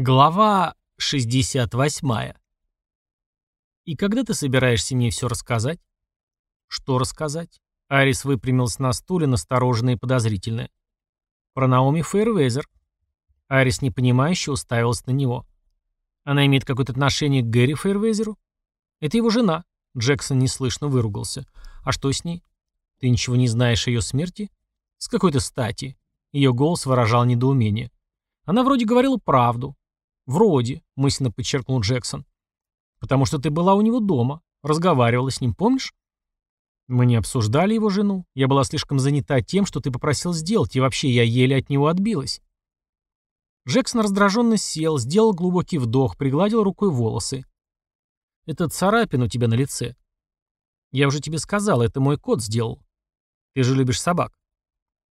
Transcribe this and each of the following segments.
Глава 68. «И когда ты собираешься мне все рассказать?» «Что рассказать?» Арис выпрямился на стуле, настороженный и подозрительный. «Про Наоми Фейрвейзер». Арис непонимающе уставился на него. «Она имеет какое-то отношение к Гэри Фейрвейзеру?» «Это его жена», — Джексон неслышно выругался. «А что с ней?» «Ты ничего не знаешь о ее смерти?» «С какой-то стати». Ее голос выражал недоумение. Она вроде говорила правду. «Вроде», — мысленно подчеркнул Джексон. «Потому что ты была у него дома, разговаривала с ним, помнишь?» «Мы не обсуждали его жену. Я была слишком занята тем, что ты попросил сделать, и вообще я еле от него отбилась». Джексон раздраженно сел, сделал глубокий вдох, пригладил рукой волосы. «Это царапин у тебя на лице». «Я уже тебе сказал, это мой кот сделал. Ты же любишь собак».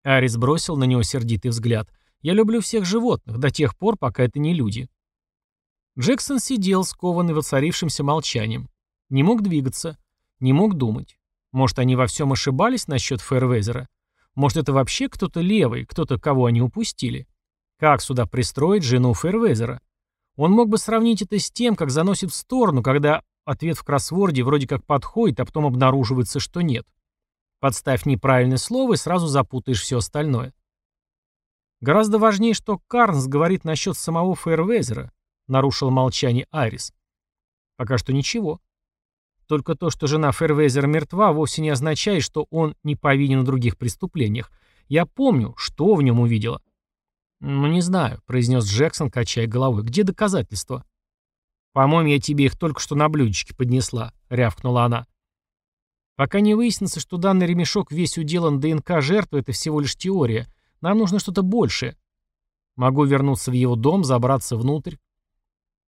Арис бросил на него сердитый взгляд. «Я люблю всех животных, до тех пор, пока это не люди». Джексон сидел, скованный воцарившимся молчанием. Не мог двигаться, не мог думать. Может, они во всем ошибались насчет Фэрвезера? Может, это вообще кто-то левый, кто-то, кого они упустили? Как сюда пристроить жену Фэрвезера? Он мог бы сравнить это с тем, как заносит в сторону, когда ответ в кроссворде вроде как подходит, а потом обнаруживается, что нет. Подставь неправильное слово и сразу запутаешь все остальное. Гораздо важнее, что Карнс говорит насчет самого Фэрвезера. — нарушил молчание Айрис. «Пока что ничего. Только то, что жена Фервейзера мертва, вовсе не означает, что он не повинен в других преступлениях. Я помню, что в нем увидела». «Ну, не знаю», — произнес Джексон, качая головой. «Где доказательства?» «По-моему, я тебе их только что на блюдечке поднесла», — рявкнула она. «Пока не выяснится, что данный ремешок весь уделан ДНК жертвы, это всего лишь теория. Нам нужно что-то большее. Могу вернуться в его дом, забраться внутрь.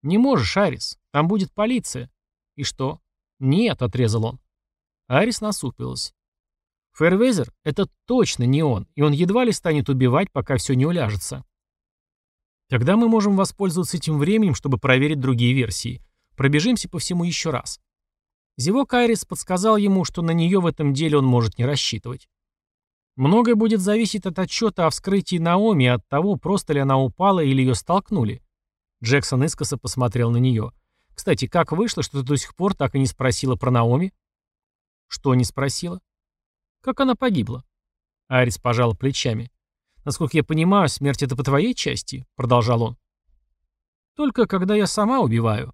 «Не можешь, Арис. Там будет полиция». «И что?» «Нет», — отрезал он. Арис насупилась. Фэрвезер — это точно не он, и он едва ли станет убивать, пока все не уляжется. Тогда мы можем воспользоваться этим временем, чтобы проверить другие версии. Пробежимся по всему еще раз. Зевок Айрис подсказал ему, что на нее в этом деле он может не рассчитывать. Многое будет зависеть от отчета о вскрытии Наоми от того, просто ли она упала или ее столкнули. Джексон искоса посмотрел на нее. «Кстати, как вышло, что ты до сих пор так и не спросила про Наоми?» «Что не спросила?» «Как она погибла?» Арис пожал плечами. «Насколько я понимаю, смерть это по твоей части?» Продолжал он. «Только когда я сама убиваю».